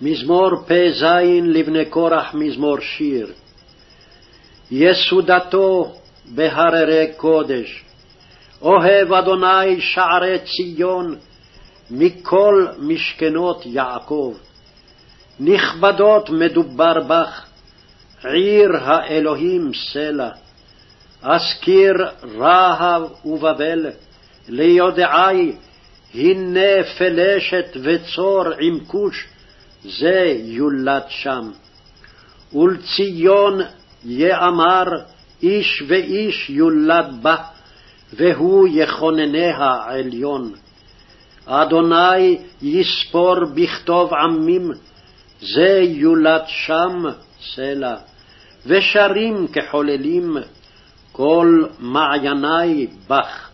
מזמור פ"ז לבני קורח מזמור שיר. יסודתו בהררי קודש, אוהב אדוני שערי ציון, מכל משכנות יעקב. נכבדות מדובר בך, עיר האלוהים סלע. אזכיר רהב ובבל, ליודעי, הנה פלשת וצור עם כוש, זה יולד שם. ולציון יאמר איש ואיש יולד בה, והוא יכונניה עליון. אדוני יספור בכתוב עמים, זה יולד שם סלע, ושרים כחוללים, כל מעייני בך.